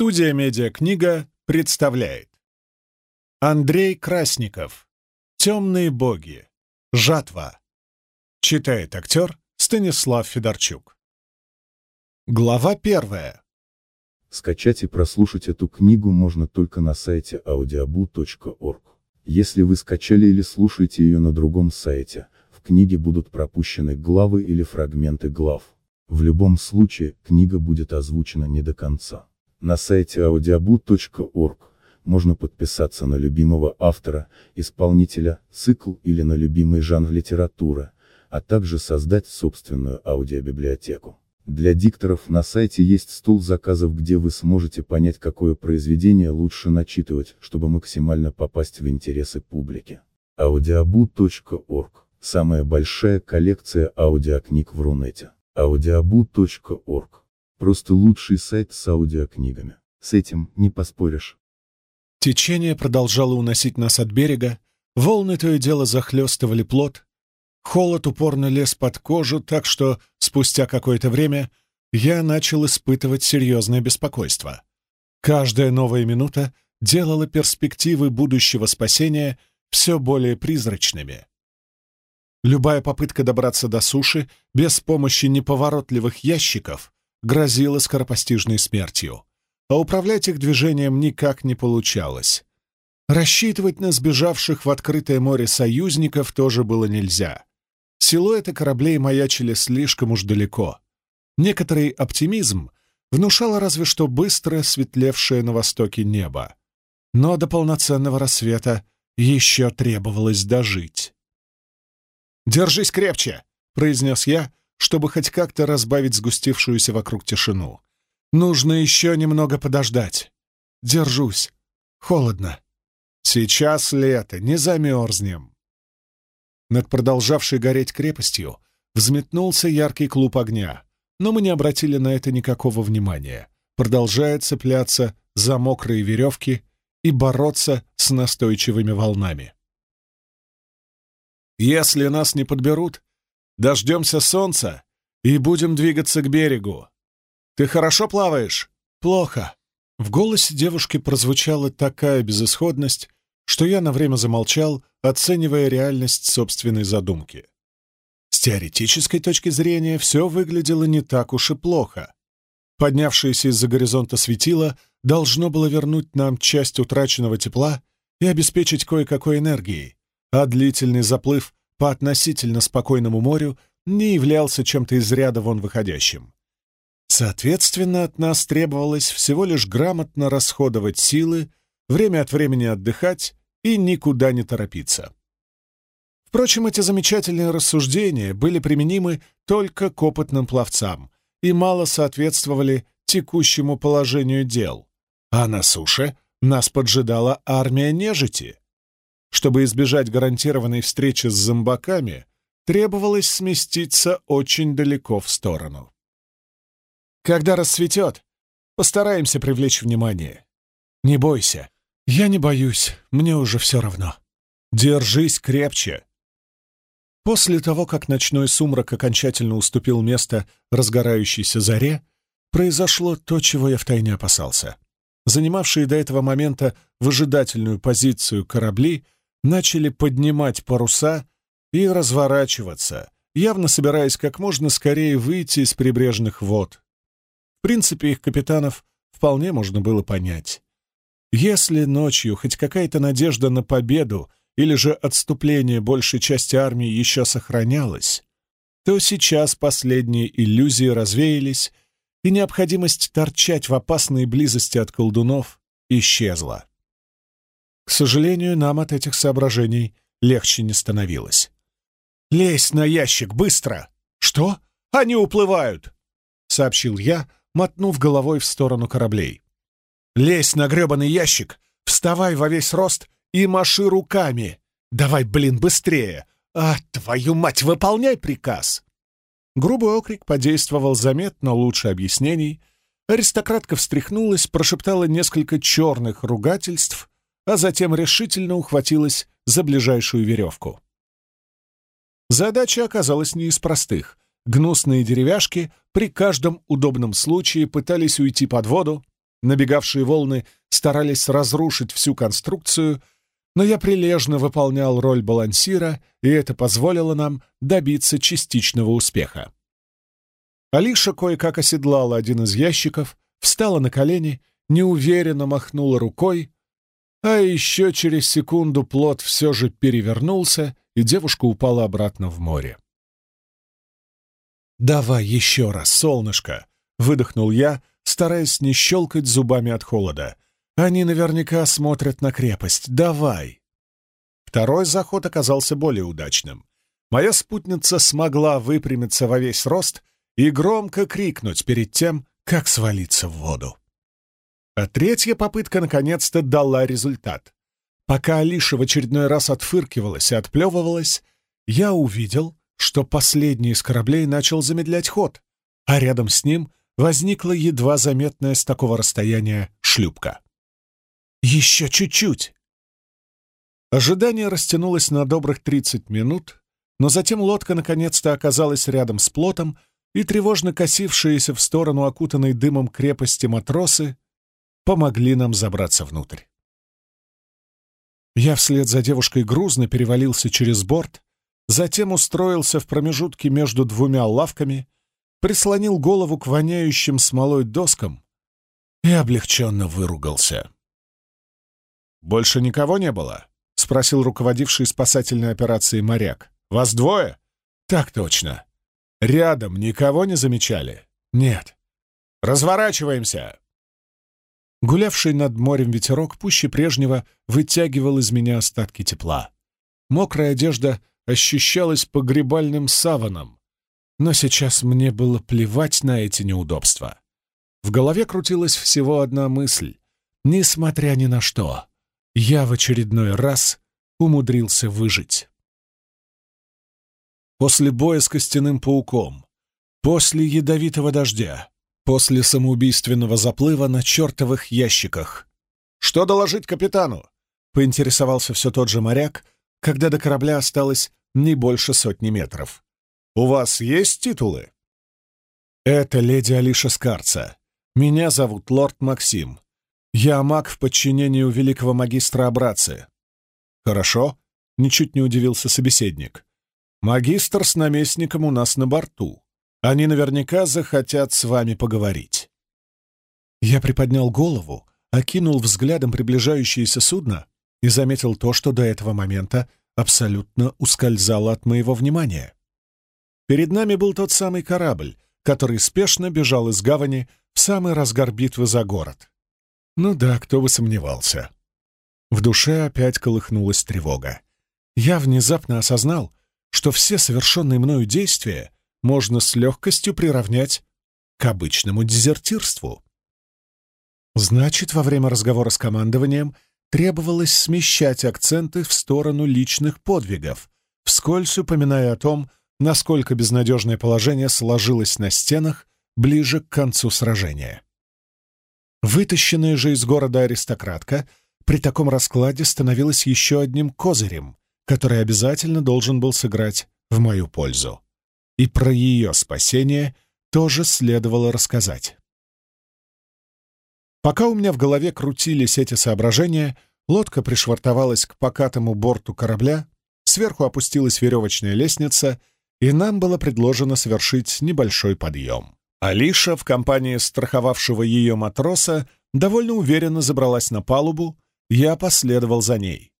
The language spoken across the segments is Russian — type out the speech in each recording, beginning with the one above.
Студия «Медиакнига» представляет Андрей Красников «Темные боги. Жатва». Читает актер Станислав Федорчук. Глава первая. Скачать и прослушать эту книгу можно только на сайте audiobu.org. Если вы скачали или слушаете ее на другом сайте, в книге будут пропущены главы или фрагменты глав. В любом случае, книга будет озвучена не до конца. На сайте audiobook.org можно подписаться на любимого автора, исполнителя, цикл или на любимый жанр литературы, а также создать собственную аудиобиблиотеку. Для дикторов на сайте есть стол заказов, где вы сможете понять, какое произведение лучше начитывать, чтобы максимально попасть в интересы публики. audiobu.org – самая большая коллекция аудиокниг в Рунете. audiobu.org Просто лучший сайт с аудиокнигами. С этим не поспоришь. Течение продолжало уносить нас от берега, волны то и дело захлестывали плот, холод упорно лез под кожу, так что, спустя какое-то время, я начал испытывать серьезное беспокойство. Каждая новая минута делала перспективы будущего спасения все более призрачными. Любая попытка добраться до суши без помощи неповоротливых ящиков грозила скоропостижной смертью, а управлять их движением никак не получалось. Рассчитывать на сбежавших в открытое море союзников тоже было нельзя. Силуэты кораблей маячили слишком уж далеко. Некоторый оптимизм внушало разве что быстро светлевшее на востоке небо. Но до полноценного рассвета еще требовалось дожить. «Держись крепче!» — произнес я, чтобы хоть как-то разбавить сгустившуюся вокруг тишину. Нужно еще немного подождать. Держусь. Холодно. Сейчас лето, не замерзнем. Над продолжавшей гореть крепостью взметнулся яркий клуб огня, но мы не обратили на это никакого внимания, продолжая цепляться за мокрые веревки и бороться с настойчивыми волнами. Если нас не подберут, Дождемся солнца и будем двигаться к берегу. Ты хорошо плаваешь? Плохо. В голосе девушки прозвучала такая безысходность, что я на время замолчал, оценивая реальность собственной задумки. С теоретической точки зрения все выглядело не так уж и плохо. Поднявшееся из-за горизонта светило должно было вернуть нам часть утраченного тепла и обеспечить кое-какой энергией, а длительный заплыв по относительно спокойному морю не являлся чем-то из ряда вон выходящим. Соответственно, от нас требовалось всего лишь грамотно расходовать силы, время от времени отдыхать и никуда не торопиться. Впрочем, эти замечательные рассуждения были применимы только к опытным пловцам и мало соответствовали текущему положению дел. А на суше нас поджидала армия нежити. Чтобы избежать гарантированной встречи с зомбаками, требовалось сместиться очень далеко в сторону. Когда рассветет, постараемся привлечь внимание. Не бойся. Я не боюсь, мне уже все равно. Держись крепче. После того, как ночной сумрак окончательно уступил место разгорающейся заре, произошло то, чего я втайне опасался. Занимавшие до этого момента выжидательную позицию корабли — начали поднимать паруса и разворачиваться, явно собираясь как можно скорее выйти из прибрежных вод. В принципе, их капитанов вполне можно было понять. Если ночью хоть какая-то надежда на победу или же отступление большей части армии еще сохранялась, то сейчас последние иллюзии развеялись, и необходимость торчать в опасной близости от колдунов исчезла. К сожалению, нам от этих соображений легче не становилось. «Лезь на ящик, быстро!» «Что? Они уплывают!» — сообщил я, мотнув головой в сторону кораблей. «Лезь на гребаный ящик, вставай во весь рост и маши руками! Давай, блин, быстрее! А, твою мать, выполняй приказ!» Грубый окрик подействовал заметно лучше объяснений. Аристократка встряхнулась, прошептала несколько черных ругательств а затем решительно ухватилась за ближайшую веревку. Задача оказалась не из простых. Гнусные деревяшки при каждом удобном случае пытались уйти под воду, набегавшие волны старались разрушить всю конструкцию, но я прилежно выполнял роль балансира, и это позволило нам добиться частичного успеха. Алиша кое-как оседлала один из ящиков, встала на колени, неуверенно махнула рукой, а еще через секунду плод все же перевернулся, и девушка упала обратно в море. «Давай еще раз, солнышко!» — выдохнул я, стараясь не щелкать зубами от холода. «Они наверняка смотрят на крепость. Давай!» Второй заход оказался более удачным. Моя спутница смогла выпрямиться во весь рост и громко крикнуть перед тем, как свалиться в воду. А третья попытка наконец-то дала результат. Пока Алиша в очередной раз отфыркивалась и отплевывалась, я увидел, что последний из кораблей начал замедлять ход, а рядом с ним возникла едва заметная с такого расстояния шлюпка. «Еще чуть-чуть!» Ожидание растянулось на добрых 30 минут, но затем лодка наконец-то оказалась рядом с плотом, и тревожно косившиеся в сторону окутанной дымом крепости матросы помогли нам забраться внутрь. Я вслед за девушкой грузно перевалился через борт, затем устроился в промежутке между двумя лавками, прислонил голову к воняющим смолой доскам и облегченно выругался. «Больше никого не было?» — спросил руководивший спасательной операцией моряк. «Вас двое?» «Так точно. Рядом никого не замечали?» «Нет». «Разворачиваемся!» Гулявший над морем ветерок пуще прежнего вытягивал из меня остатки тепла. Мокрая одежда ощущалась погребальным саваном, но сейчас мне было плевать на эти неудобства. В голове крутилась всего одна мысль. Несмотря ни на что, я в очередной раз умудрился выжить. После боя с костяным пауком, после ядовитого дождя, после самоубийственного заплыва на чертовых ящиках. «Что доложить капитану?» — поинтересовался все тот же моряк, когда до корабля осталось не больше сотни метров. «У вас есть титулы?» «Это леди Алиша Скарца. Меня зовут лорд Максим. Я маг в подчинении у великого магистра Абрации». «Хорошо», — ничуть не удивился собеседник. «Магистр с наместником у нас на борту. Они наверняка захотят с вами поговорить». Я приподнял голову, окинул взглядом приближающееся судно и заметил то, что до этого момента абсолютно ускользало от моего внимания. Перед нами был тот самый корабль, который спешно бежал из гавани в самый разгар битвы за город. Ну да, кто бы сомневался. В душе опять колыхнулась тревога. Я внезапно осознал, что все совершенные мною действия можно с легкостью приравнять к обычному дезертирству. Значит, во время разговора с командованием требовалось смещать акценты в сторону личных подвигов, вскользь упоминая о том, насколько безнадежное положение сложилось на стенах ближе к концу сражения. Вытащенная же из города аристократка при таком раскладе становилась еще одним козырем, который обязательно должен был сыграть в мою пользу и про ее спасение тоже следовало рассказать. Пока у меня в голове крутились эти соображения, лодка пришвартовалась к покатому борту корабля, сверху опустилась веревочная лестница, и нам было предложено совершить небольшой подъем. Алиша в компании страховавшего ее матроса довольно уверенно забралась на палубу, я последовал за ней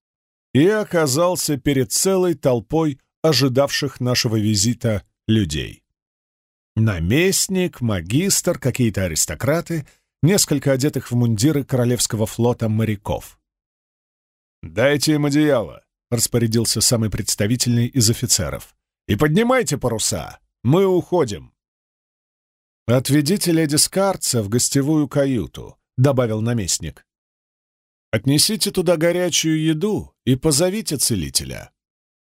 и оказался перед целой толпой ожидавших нашего визита людей. Наместник, магистр, какие-то аристократы, несколько одетых в мундиры Королевского флота моряков. «Дайте им одеяло», — распорядился самый представительный из офицеров. «И поднимайте паруса, мы уходим». «Отведите леди Скарца в гостевую каюту», — добавил наместник. «Отнесите туда горячую еду и позовите целителя».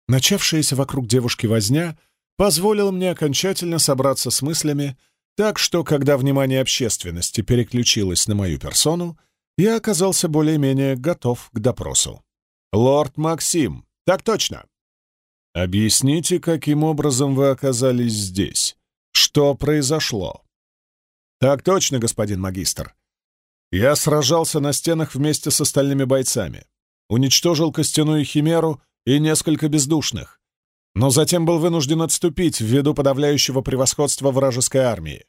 Начавшаяся вокруг девушки возня — позволил мне окончательно собраться с мыслями, так что, когда внимание общественности переключилось на мою персону, я оказался более-менее готов к допросу. «Лорд Максим, так точно!» «Объясните, каким образом вы оказались здесь? Что произошло?» «Так точно, господин магистр. Я сражался на стенах вместе с остальными бойцами, уничтожил костяную химеру и несколько бездушных, но затем был вынужден отступить ввиду подавляющего превосходства вражеской армии.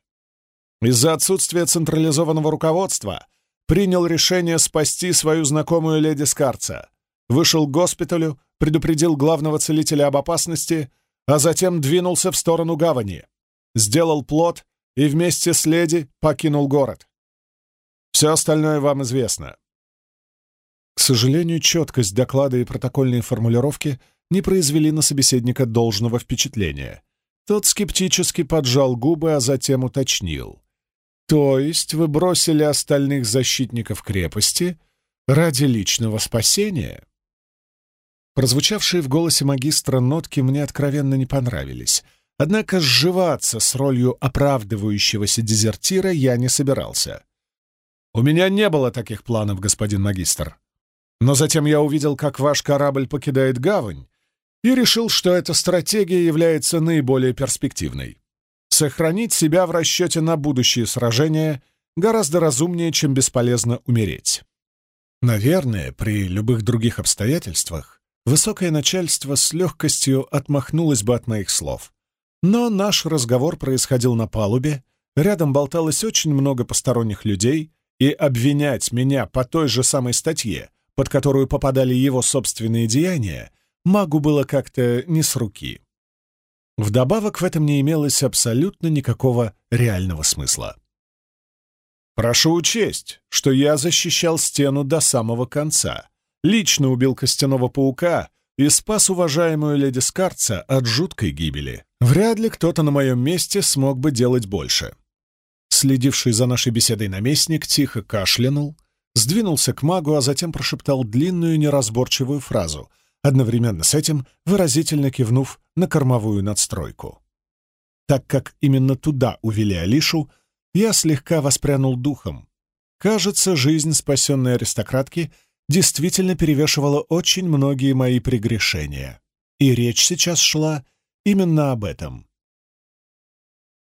Из-за отсутствия централизованного руководства принял решение спасти свою знакомую леди Скарца, вышел к госпиталю, предупредил главного целителя об опасности, а затем двинулся в сторону гавани, сделал плод и вместе с леди покинул город. Все остальное вам известно. К сожалению, четкость доклада и протокольные формулировки не произвели на собеседника должного впечатления. Тот скептически поджал губы, а затем уточнил. «То есть вы бросили остальных защитников крепости ради личного спасения?» Прозвучавшие в голосе магистра нотки мне откровенно не понравились, однако сживаться с ролью оправдывающегося дезертира я не собирался. «У меня не было таких планов, господин магистр. Но затем я увидел, как ваш корабль покидает гавань, и решил, что эта стратегия является наиболее перспективной. Сохранить себя в расчете на будущие сражения гораздо разумнее, чем бесполезно умереть. Наверное, при любых других обстоятельствах высокое начальство с легкостью отмахнулось бы от моих слов. Но наш разговор происходил на палубе, рядом болталось очень много посторонних людей, и обвинять меня по той же самой статье, под которую попадали его собственные деяния, магу было как-то не с руки. Вдобавок в этом не имелось абсолютно никакого реального смысла. Прошу учесть, что я защищал стену до самого конца, лично убил костяного паука и спас уважаемую леди Скарца от жуткой гибели. Вряд ли кто-то на моем месте смог бы делать больше. Следивший за нашей беседой наместник тихо кашлянул, сдвинулся к магу, а затем прошептал длинную неразборчивую фразу, одновременно с этим выразительно кивнув на кормовую надстройку. Так как именно туда увели Алишу, я слегка воспрянул духом. Кажется, жизнь спасенной аристократки действительно перевешивала очень многие мои прегрешения. И речь сейчас шла именно об этом.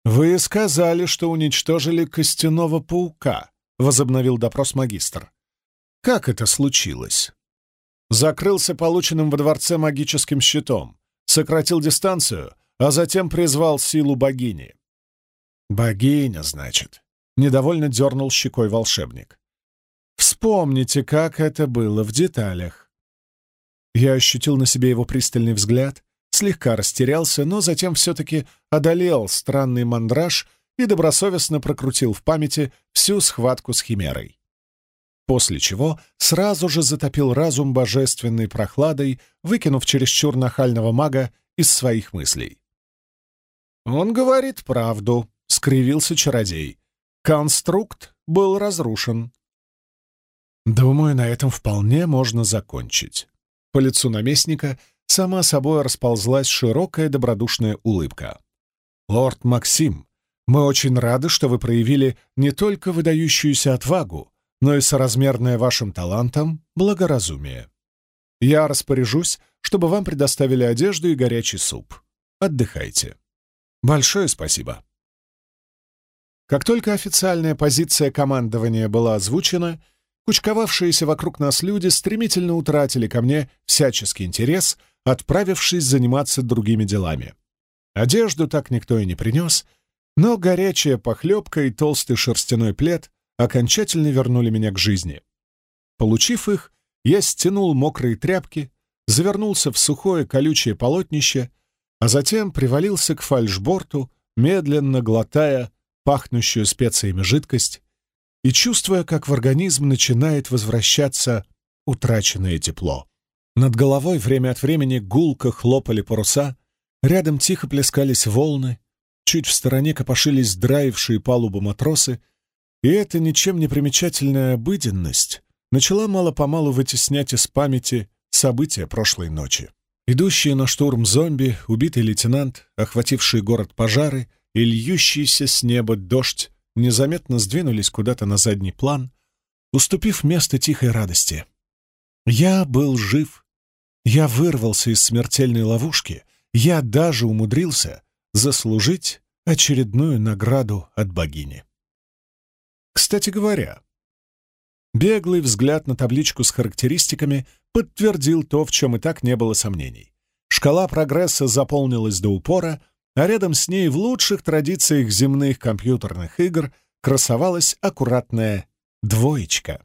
«Вы сказали, что уничтожили костяного паука», — возобновил допрос магистр. «Как это случилось?» Закрылся полученным во дворце магическим щитом, сократил дистанцию, а затем призвал силу богини. «Богиня, значит», — недовольно дернул щекой волшебник. «Вспомните, как это было в деталях». Я ощутил на себе его пристальный взгляд, слегка растерялся, но затем все-таки одолел странный мандраж и добросовестно прокрутил в памяти всю схватку с Химерой. После чего сразу же затопил разум божественной прохладой, выкинув чересчур нахального мага из своих мыслей. «Он говорит правду», — скривился чародей. «Конструкт был разрушен». Думаю, на этом вполне можно закончить. По лицу наместника сама собой расползлась широкая добродушная улыбка. «Лорд Максим, мы очень рады, что вы проявили не только выдающуюся отвагу, но и соразмерное вашим талантам благоразумие. Я распоряжусь, чтобы вам предоставили одежду и горячий суп. Отдыхайте. Большое спасибо». Как только официальная позиция командования была озвучена, кучковавшиеся вокруг нас люди стремительно утратили ко мне всяческий интерес, отправившись заниматься другими делами. Одежду так никто и не принес, но горячая похлебка и толстый шерстяной плед окончательно вернули меня к жизни. Получив их, я стянул мокрые тряпки, завернулся в сухое колючее полотнище, а затем привалился к фальшборту, медленно глотая пахнущую специями жидкость и чувствуя, как в организм начинает возвращаться утраченное тепло. Над головой время от времени гулко хлопали паруса, рядом тихо плескались волны, чуть в стороне копошились драившие палубу матросы, и эта ничем не примечательная обыденность начала мало-помалу вытеснять из памяти события прошлой ночи. Идущие на штурм зомби, убитый лейтенант, охвативший город пожары и льющийся с неба дождь незаметно сдвинулись куда-то на задний план, уступив место тихой радости. Я был жив. Я вырвался из смертельной ловушки. Я даже умудрился заслужить очередную награду от богини. Кстати говоря, Беглый взгляд на табличку с характеристиками подтвердил то, в чем и так не было сомнений. Шкала прогресса заполнилась до упора, а рядом с ней в лучших традициях земных компьютерных игр красовалась аккуратная двоечка.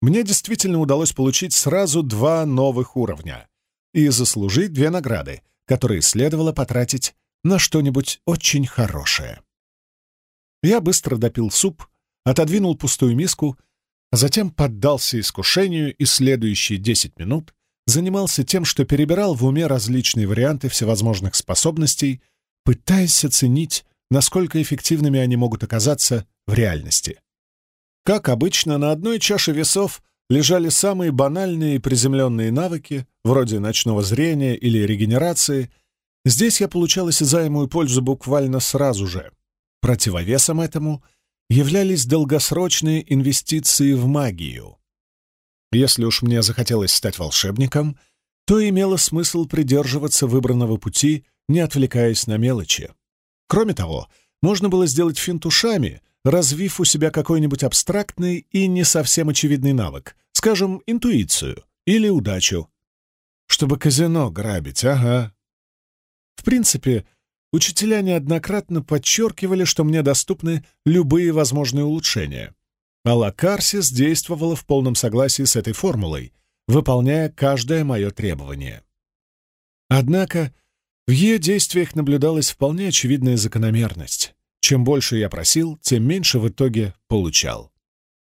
Мне действительно удалось получить сразу два новых уровня и заслужить две награды, которые следовало потратить на что-нибудь очень хорошее. Я быстро допил суп, отодвинул пустую миску а затем поддался искушению и следующие десять минут занимался тем, что перебирал в уме различные варианты всевозможных способностей, пытаясь оценить, насколько эффективными они могут оказаться в реальности. Как обычно, на одной чаше весов лежали самые банальные и приземленные навыки, вроде ночного зрения или регенерации. Здесь я получал осязаемую пользу буквально сразу же. Противовесом этому — являлись долгосрочные инвестиции в магию. Если уж мне захотелось стать волшебником, то имело смысл придерживаться выбранного пути, не отвлекаясь на мелочи. Кроме того, можно было сделать финт ушами, развив у себя какой-нибудь абстрактный и не совсем очевидный навык, скажем, интуицию или удачу. Чтобы казино грабить, ага. В принципе, Учителя неоднократно подчеркивали, что мне доступны любые возможные улучшения. А Лакарсис действовала в полном согласии с этой формулой, выполняя каждое мое требование. Однако в ее действиях наблюдалась вполне очевидная закономерность. Чем больше я просил, тем меньше в итоге получал.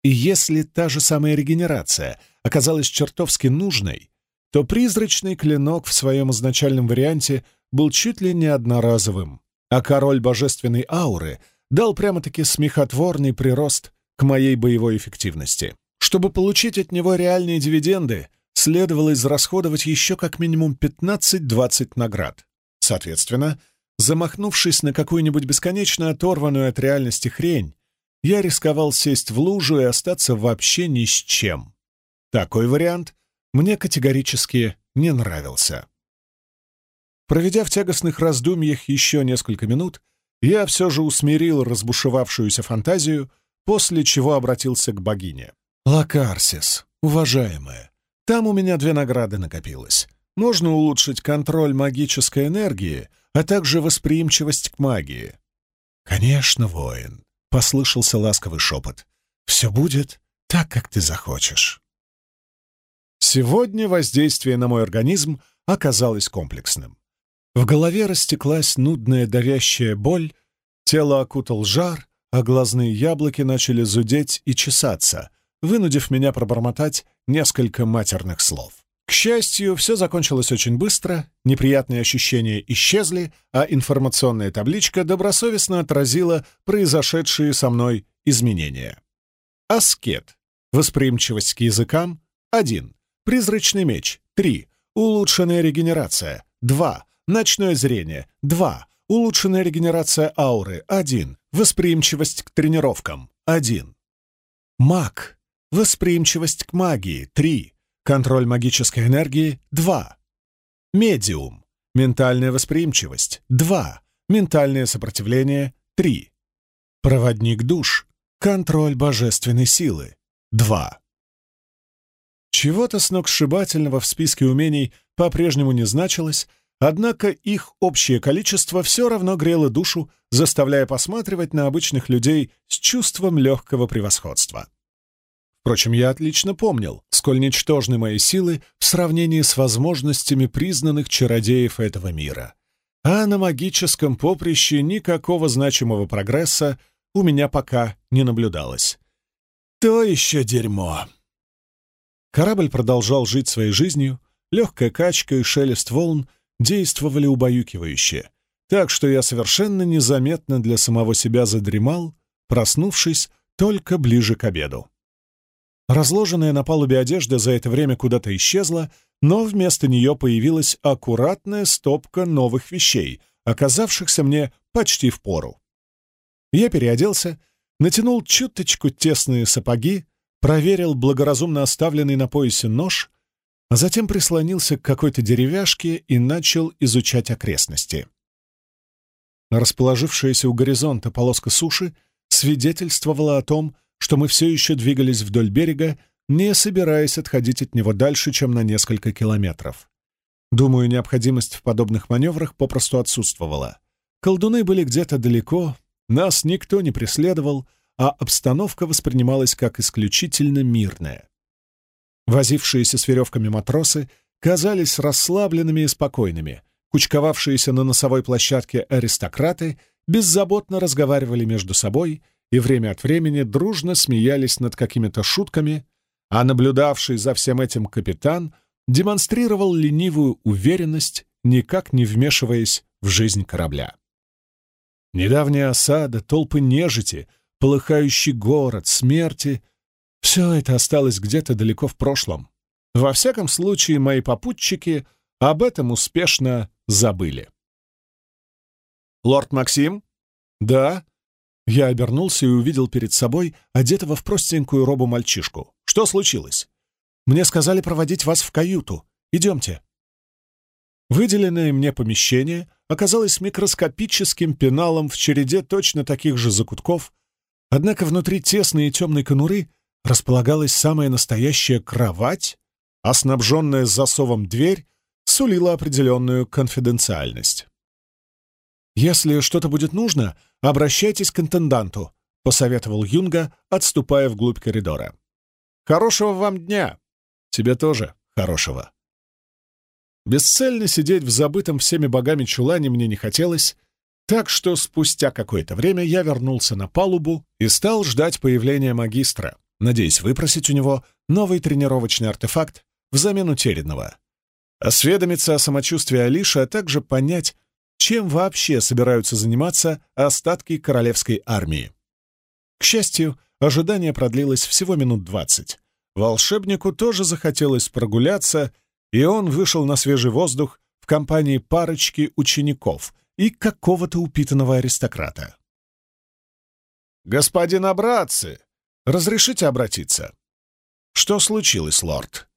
И если та же самая регенерация оказалась чертовски нужной, то призрачный клинок в своем изначальном варианте был чуть ли не одноразовым, а король божественной ауры дал прямо-таки смехотворный прирост к моей боевой эффективности. Чтобы получить от него реальные дивиденды, следовало израсходовать еще как минимум 15-20 наград. Соответственно, замахнувшись на какую-нибудь бесконечно оторванную от реальности хрень, я рисковал сесть в лужу и остаться вообще ни с чем. Такой вариант мне категорически не нравился. Проведя в тягостных раздумьях еще несколько минут, я все же усмирил разбушевавшуюся фантазию, после чего обратился к богине. «Лакарсис, уважаемая, там у меня две награды накопилось. Можно улучшить контроль магической энергии, а также восприимчивость к магии». «Конечно, воин», — послышался ласковый шепот. «Все будет так, как ты захочешь». Сегодня воздействие на мой организм оказалось комплексным. В голове растеклась нудная давящая боль, тело окутал жар, а глазные яблоки начали зудеть и чесаться, вынудив меня пробормотать несколько матерных слов. К счастью, все закончилось очень быстро, неприятные ощущения исчезли, а информационная табличка добросовестно отразила произошедшие со мной изменения. Аскет. Восприимчивость к языкам — 1. Призрачный меч — 3. Улучшенная регенерация — 2. Ночное зрение — 2. Улучшенная регенерация ауры — 1. Восприимчивость к тренировкам — 1. Маг. Восприимчивость к магии — 3. Контроль магической энергии — 2. Медиум. Ментальная восприимчивость — 2. Ментальное сопротивление — 3. Проводник душ. Контроль божественной силы — 2. Чего-то сногсшибательного в списке умений по-прежнему не значилось, Однако их общее количество все равно грело душу, заставляя посматривать на обычных людей с чувством легкого превосходства. Впрочем, я отлично помнил, сколь ничтожны мои силы в сравнении с возможностями признанных чародеев этого мира. А на магическом поприще никакого значимого прогресса у меня пока не наблюдалось. То еще дерьмо. Корабль продолжал жить своей жизнью, легкая качка и шелест волн действовали убаюкивающе, так что я совершенно незаметно для самого себя задремал, проснувшись только ближе к обеду. Разложенная на палубе одежда за это время куда-то исчезла, но вместо нее появилась аккуратная стопка новых вещей, оказавшихся мне почти в пору. Я переоделся, натянул чуточку тесные сапоги, проверил благоразумно оставленный на поясе нож а затем прислонился к какой-то деревяшке и начал изучать окрестности. Расположившаяся у горизонта полоска суши свидетельствовала о том, что мы все еще двигались вдоль берега, не собираясь отходить от него дальше, чем на несколько километров. Думаю, необходимость в подобных маневрах попросту отсутствовала. Колдуны были где-то далеко, нас никто не преследовал, а обстановка воспринималась как исключительно мирная. Возившиеся с веревками матросы казались расслабленными и спокойными. Кучковавшиеся на носовой площадке аристократы беззаботно разговаривали между собой и время от времени дружно смеялись над какими-то шутками, а наблюдавший за всем этим капитан демонстрировал ленивую уверенность, никак не вмешиваясь в жизнь корабля. Недавняя осада, толпы нежити, полыхающий город, смерти — все это осталось где-то далеко в прошлом. Во всяком случае, мои попутчики об этом успешно забыли. «Лорд Максим?» «Да». Я обернулся и увидел перед собой одетого в простенькую робу мальчишку. «Что случилось?» «Мне сказали проводить вас в каюту. Идемте». Выделенное мне помещение оказалось микроскопическим пеналом в череде точно таких же закутков, однако внутри тесной и темной конуры располагалась самая настоящая кровать, а снабженная засовом дверь сулила определенную конфиденциальность. «Если что-то будет нужно, обращайтесь к интенданту», — посоветовал Юнга, отступая вглубь коридора. «Хорошего вам дня!» «Тебе тоже хорошего!» Бесцельно сидеть в забытом всеми богами чулане мне не хотелось, так что спустя какое-то время я вернулся на палубу и стал ждать появления магистра, надеясь выпросить у него новый тренировочный артефакт взамен утерянного. Осведомиться о самочувствии Алиши, а также понять, чем вообще собираются заниматься остатки королевской армии. К счастью, ожидание продлилось всего минут двадцать. Волшебнику тоже захотелось прогуляться, и он вышел на свежий воздух в компании парочки учеников и какого-то упитанного аристократа. «Господин Абраци, разрешите обратиться?» «Что случилось, лорд?»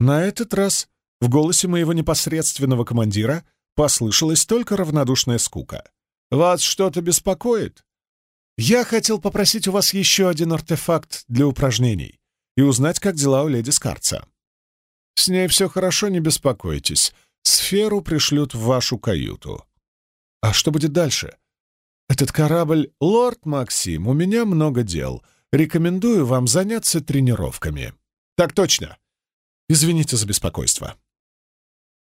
На этот раз в голосе моего непосредственного командира послышалась только равнодушная скука. «Вас что-то беспокоит? Я хотел попросить у вас еще один артефакт для упражнений и узнать, как дела у леди Скарца. С ней все хорошо, не беспокойтесь. Сферу пришлют в вашу каюту. А что будет дальше? Этот корабль — лорд Максим, у меня много дел. Рекомендую вам заняться тренировками. Так точно. Извините за беспокойство.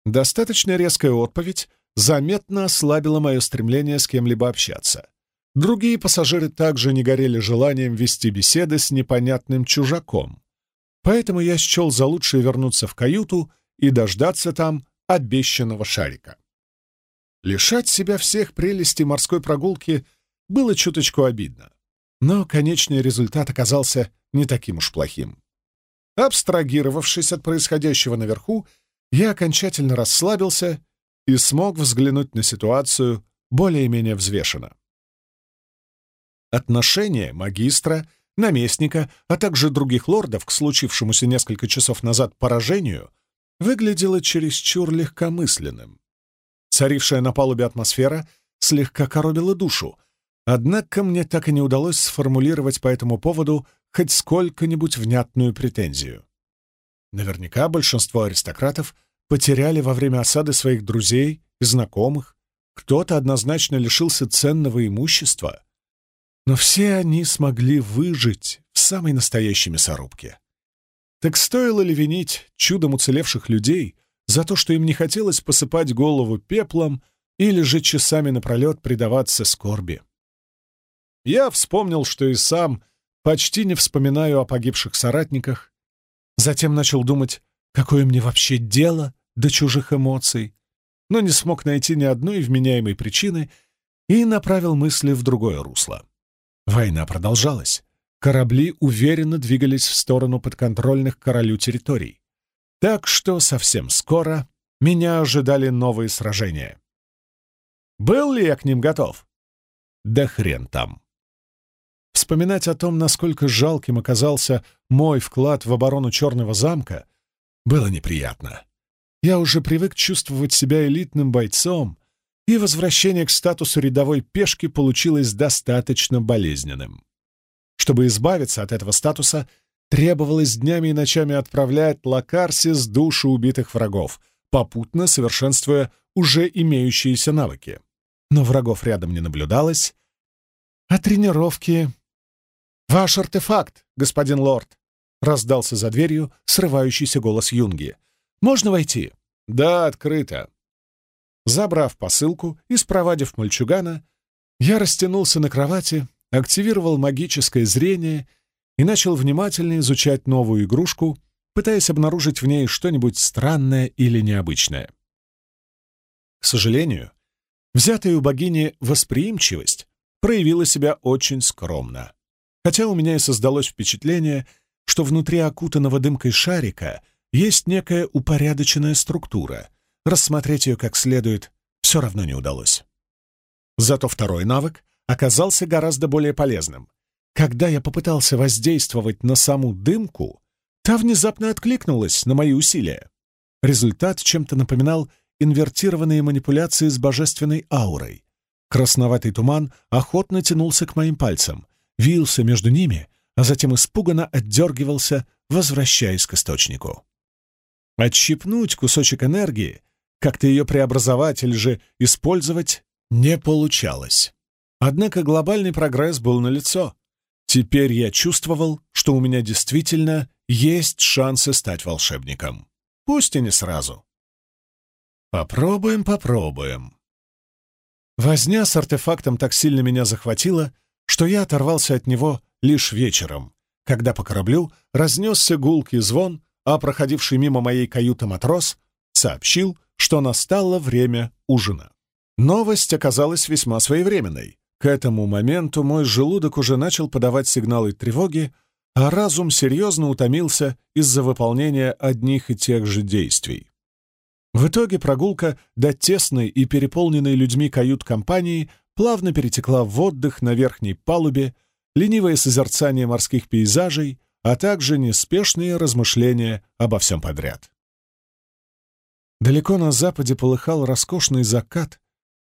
Достаточно резкая отповедь заметно ослабила мое стремление с кем-либо общаться. Другие пассажиры также не горели желанием вести беседы с непонятным чужаком. Поэтому я счел за лучшее вернуться в каюту и дождаться там обещанного шарика. Лишать себя всех прелестей морской прогулки было чуточку обидно. Но конечный результат оказался не таким уж плохим. Абстрагировавшись от происходящего наверху, я окончательно расслабился и смог взглянуть на ситуацию более-менее взвешенно. Отношение магистра, наместника, а также других лордов к случившемуся несколько часов назад поражению выглядело чересчур легкомысленным. Царившая на палубе атмосфера слегка коробила душу, однако мне так и не удалось сформулировать по этому поводу хоть сколько-нибудь внятную претензию. Наверняка большинство аристократов потеряли во время осады своих друзей и знакомых, кто-то однозначно лишился ценного имущества, но все они смогли выжить в самой настоящей мясорубке. Так стоило ли винить чудом уцелевших людей за то, что им не хотелось посыпать голову пеплом или же часами напролет предаваться скорби? Я вспомнил, что и сам почти не вспоминаю о погибших соратниках, Затем начал думать, какое мне вообще дело до чужих эмоций, но не смог найти ни одной вменяемой причины и направил мысли в другое русло. Война продолжалась. Корабли уверенно двигались в сторону подконтрольных королю территорий. Так что совсем скоро меня ожидали новые сражения. Был ли я к ним готов? Да хрен там. Вспоминать о том, насколько жалким оказался мой вклад в оборону Черного замка, было неприятно. Я уже привык чувствовать себя элитным бойцом, и возвращение к статусу рядовой пешки получилось достаточно болезненным. Чтобы избавиться от этого статуса, требовалось днями и ночами отправлять Лакарсис души убитых врагов, попутно совершенствуя уже имеющиеся навыки. Но врагов рядом не наблюдалось, а тренировки... «Ваш артефакт, господин лорд!» — раздался за дверью срывающийся голос Юнги. «Можно войти?» «Да, открыто». Забрав посылку и спровадив мальчугана, я растянулся на кровати, активировал магическое зрение и начал внимательно изучать новую игрушку, пытаясь обнаружить в ней что-нибудь странное или необычное. К сожалению, взятая у богини восприимчивость проявила себя очень скромно. Хотя у меня и создалось впечатление, что внутри окутанного дымкой шарика есть некая упорядоченная структура. Рассмотреть ее как следует все равно не удалось. Зато второй навык оказался гораздо более полезным. Когда я попытался воздействовать на саму дымку, та внезапно откликнулась на мои усилия. Результат чем-то напоминал инвертированные манипуляции с божественной аурой. Красноватый туман охотно тянулся к моим пальцам, вился между ними, а затем испуганно отдергивался, возвращаясь к источнику. Отщипнуть кусочек энергии, как-то ее преобразовать или же использовать не получалось. Однако глобальный прогресс был налицо. Теперь я чувствовал, что у меня действительно есть шансы стать волшебником. Пусть и не сразу. Попробуем, попробуем. Возня с артефактом так сильно меня захватила, что я оторвался от него лишь вечером, когда по кораблю разнесся гулкий звон, а проходивший мимо моей каюты матрос сообщил, что настало время ужина. Новость оказалась весьма своевременной. К этому моменту мой желудок уже начал подавать сигналы тревоги, а разум серьезно утомился из-за выполнения одних и тех же действий. В итоге прогулка до тесной и переполненной людьми кают-компании плавно перетекла в отдых на верхней палубе, ленивое созерцание морских пейзажей, а также неспешные размышления обо всем подряд. Далеко на западе полыхал роскошный закат,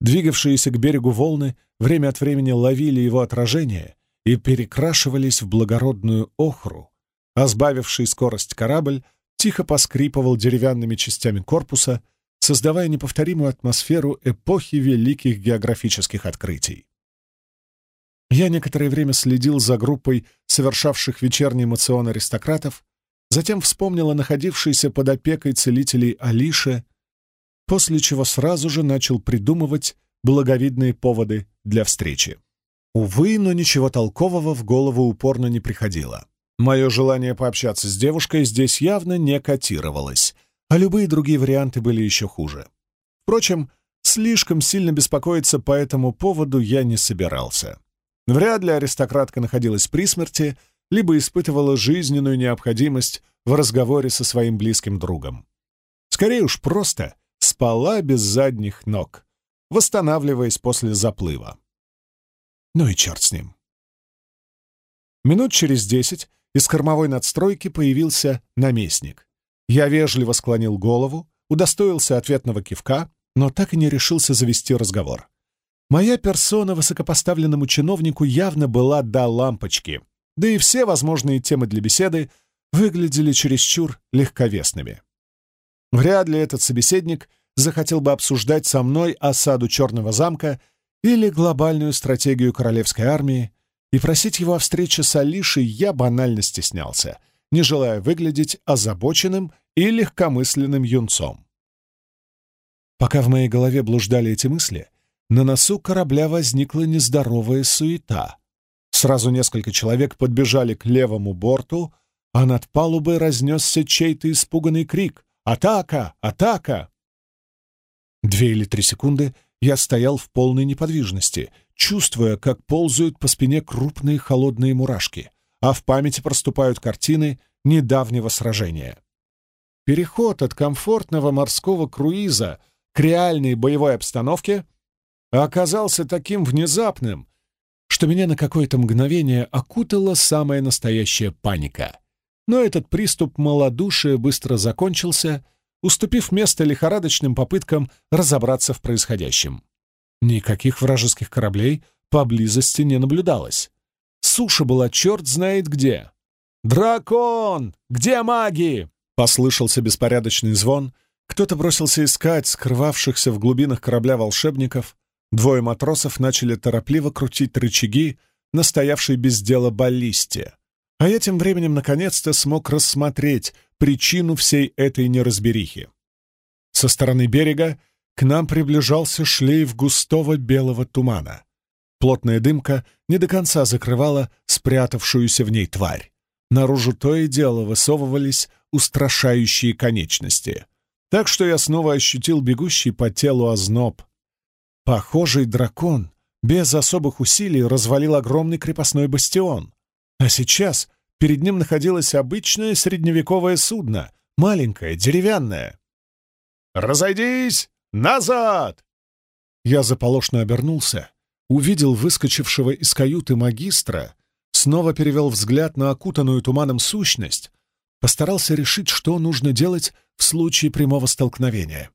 Двигавшиеся к берегу волны время от времени ловили его отражение и перекрашивались в благородную охру, а сбавивший скорость корабль тихо поскрипывал деревянными частями корпуса, создавая неповторимую атмосферу эпохи великих географических открытий. Я некоторое время следил за группой совершавших вечерний эмоцион аристократов, затем вспомнил о находившейся под опекой целителей Алише — после чего сразу же начал придумывать благовидные поводы для встречи. Увы, но ничего толкового в голову упорно не приходило. Мое желание пообщаться с девушкой здесь явно не котировалось, а любые другие варианты были еще хуже. Впрочем, слишком сильно беспокоиться по этому поводу я не собирался. Вряд ли аристократка находилась при смерти, либо испытывала жизненную необходимость в разговоре со своим близким другом. Скорее уж просто — спала без задних ног, восстанавливаясь после заплыва. Ну и черт с ним. Минут через десять из кормовой надстройки появился наместник. Я вежливо склонил голову, удостоился ответного кивка, но так и не решился завести разговор. Моя персона высокопоставленному чиновнику явно была до лампочки, да и все возможные темы для беседы выглядели чересчур легковесными. Вряд ли этот собеседник захотел бы обсуждать со мной осаду Черного замка или глобальную стратегию королевской армии, и просить его о встрече с Алишей я банально стеснялся, не желая выглядеть озабоченным и легкомысленным юнцом. Пока в моей голове блуждали эти мысли, на носу корабля возникла нездоровая суета. Сразу несколько человек подбежали к левому борту, а над палубой разнесся чей-то испуганный крик «Атака! Атака!» Две или три секунды я стоял в полной неподвижности, чувствуя, как ползают по спине крупные холодные мурашки, а в памяти проступают картины недавнего сражения. Переход от комфортного морского круиза к реальной боевой обстановке оказался таким внезапным, что меня на какое-то мгновение окутала самая настоящая паника. Но этот приступ малодушия быстро закончился — уступив место лихорадочным попыткам разобраться в происходящем. Никаких вражеских кораблей поблизости не наблюдалось. Суша была черт знает где. «Дракон! Где маги?» — послышался беспорядочный звон. Кто-то бросился искать скрывавшихся в глубинах корабля волшебников. Двое матросов начали торопливо крутить рычаги на стоявшей без дела баллисте. А я тем временем наконец-то смог рассмотреть причину всей этой неразберихи. Со стороны берега к нам приближался шлейф густого белого тумана. Плотная дымка не до конца закрывала спрятавшуюся в ней тварь. Наружу то и дело высовывались устрашающие конечности. Так что я снова ощутил бегущий по телу озноб. Похожий дракон без особых усилий развалил огромный крепостной бастион. А сейчас перед ним находилось обычное средневековое судно, маленькое, деревянное. «Разойдись! Назад!» Я заполошно обернулся, увидел выскочившего из каюты магистра, снова перевел взгляд на окутанную туманом сущность, постарался решить, что нужно делать в случае прямого столкновения.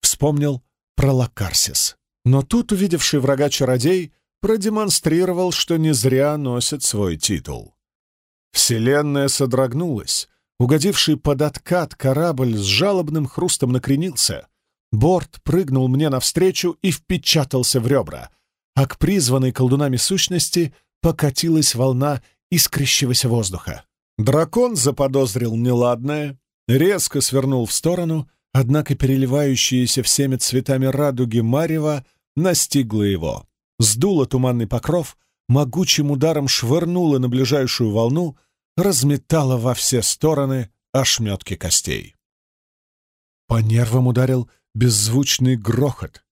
Вспомнил про Лакарсис. Но тут увидевший врага чародей продемонстрировал, что не зря носит свой титул. Вселенная содрогнулась. Угодивший под откат корабль с жалобным хрустом накренился. Борт прыгнул мне навстречу и впечатался в ребра, а к призванной колдунами сущности покатилась волна искрящегося воздуха. Дракон заподозрил неладное, резко свернул в сторону, однако переливающиеся всеми цветами радуги Марева настигла его сдуло туманный покров, могучим ударом швырнуло на ближайшую волну, разметало во все стороны ошметки костей. По нервам ударил беззвучный грохот.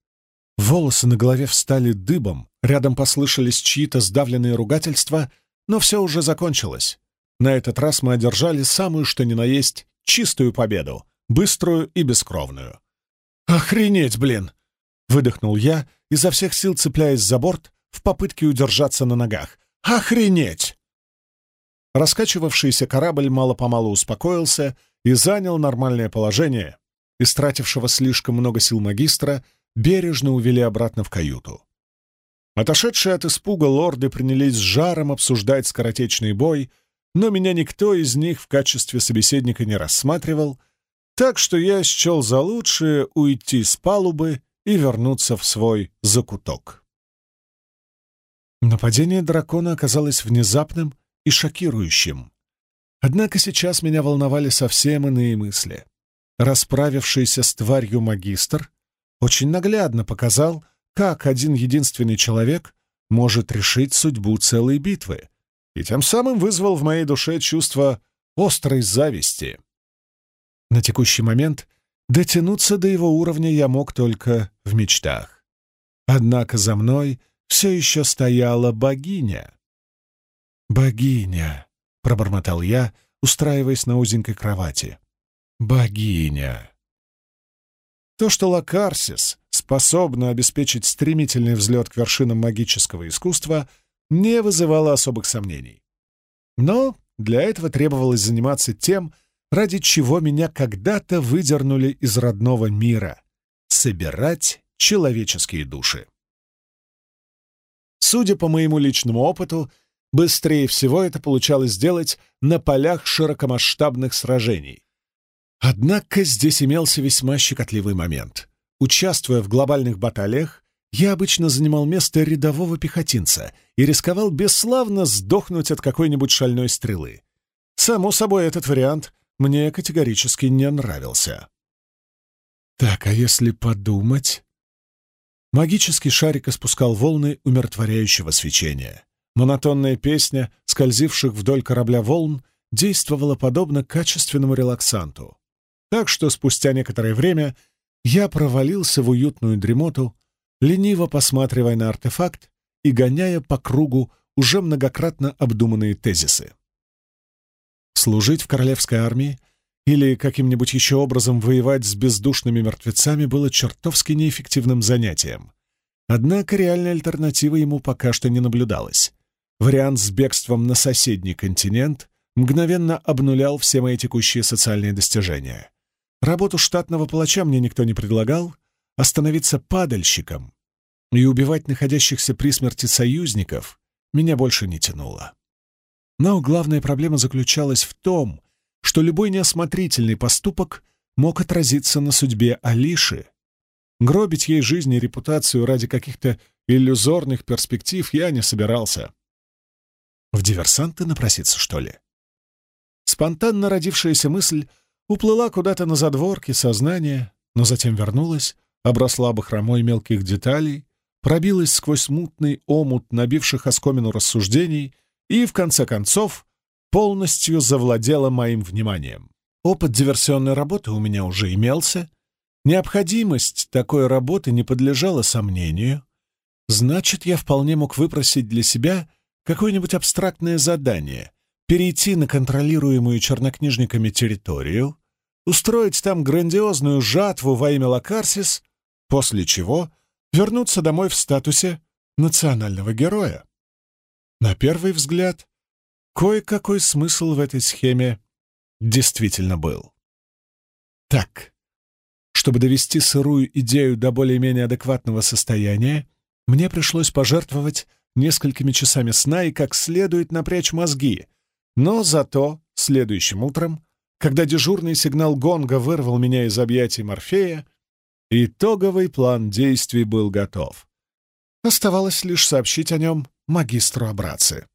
Волосы на голове встали дыбом, рядом послышались чьи-то сдавленные ругательства, но все уже закончилось. На этот раз мы одержали самую что ни на есть чистую победу, быструю и бескровную. «Охренеть, блин!» — выдохнул я изо всех сил цепляясь за борт в попытке удержаться на ногах. «Охренеть!» Раскачивавшийся корабль мало-помалу успокоился и занял нормальное положение. Истратившего слишком много сил магистра бережно увели обратно в каюту. Отошедшие от испуга лорды принялись с жаром обсуждать скоротечный бой, но меня никто из них в качестве собеседника не рассматривал, так что я счел за лучшее уйти с палубы и вернуться в свой закуток. Нападение дракона оказалось внезапным и шокирующим. Однако сейчас меня волновали совсем иные мысли. Расправившийся с тварью магистр очень наглядно показал, как один единственный человек может решить судьбу целой битвы, и тем самым вызвал в моей душе чувство острой зависти. На текущий момент — Дотянуться до его уровня я мог только в мечтах. Однако за мной все еще стояла богиня. «Богиня», — пробормотал я, устраиваясь на узенькой кровати. «Богиня». То, что Лакарсис способна обеспечить стремительный взлет к вершинам магического искусства, не вызывало особых сомнений. Но для этого требовалось заниматься тем, ради чего меня когда-то выдернули из родного мира — собирать человеческие души. Судя по моему личному опыту, быстрее всего это получалось сделать на полях широкомасштабных сражений. Однако здесь имелся весьма щекотливый момент. Участвуя в глобальных баталиях, я обычно занимал место рядового пехотинца и рисковал бесславно сдохнуть от какой-нибудь шальной стрелы. Само собой, этот вариант мне категорически не нравился. Так, а если подумать? Магический шарик испускал волны умиротворяющего свечения. Монотонная песня, скользивших вдоль корабля волн, действовала подобно качественному релаксанту. Так что спустя некоторое время я провалился в уютную дремоту, лениво посматривая на артефакт и гоняя по кругу уже многократно обдуманные тезисы. Служить в королевской армии или каким-нибудь еще образом воевать с бездушными мертвецами было чертовски неэффективным занятием. Однако реальной альтернативы ему пока что не наблюдалось. Вариант с бегством на соседний континент мгновенно обнулял все мои текущие социальные достижения. Работу штатного палача мне никто не предлагал, остановиться падальщиком и убивать находящихся при смерти союзников меня больше не тянуло. Но главная проблема заключалась в том, что любой неосмотрительный поступок мог отразиться на судьбе Алиши. Гробить ей жизнь и репутацию ради каких-то иллюзорных перспектив я не собирался. В диверсанты напроситься, что ли? Спонтанно родившаяся мысль уплыла куда-то на задворки сознания, но затем вернулась, обросла бахромой мелких деталей, пробилась сквозь мутный омут набивших оскомину рассуждений и, в конце концов, полностью завладела моим вниманием. Опыт диверсионной работы у меня уже имелся, необходимость такой работы не подлежала сомнению, значит, я вполне мог выпросить для себя какое-нибудь абстрактное задание, перейти на контролируемую чернокнижниками территорию, устроить там грандиозную жатву во имя Лакарсис, после чего вернуться домой в статусе национального героя. На первый взгляд, кое-какой смысл в этой схеме действительно был. Так, чтобы довести сырую идею до более-менее адекватного состояния, мне пришлось пожертвовать несколькими часами сна и как следует напрячь мозги, но зато следующим утром когда дежурный сигнал гонга вырвал меня из объятий Морфея, итоговый план действий был готов. Оставалось лишь сообщить о нем магистру Абраци.